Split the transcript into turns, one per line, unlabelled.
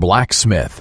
blacksmith.